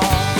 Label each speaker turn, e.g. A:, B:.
A: fall.